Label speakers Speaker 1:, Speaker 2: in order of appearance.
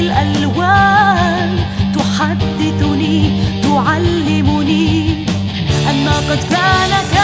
Speaker 1: الألوان تحدثني تعلمني أن قد كان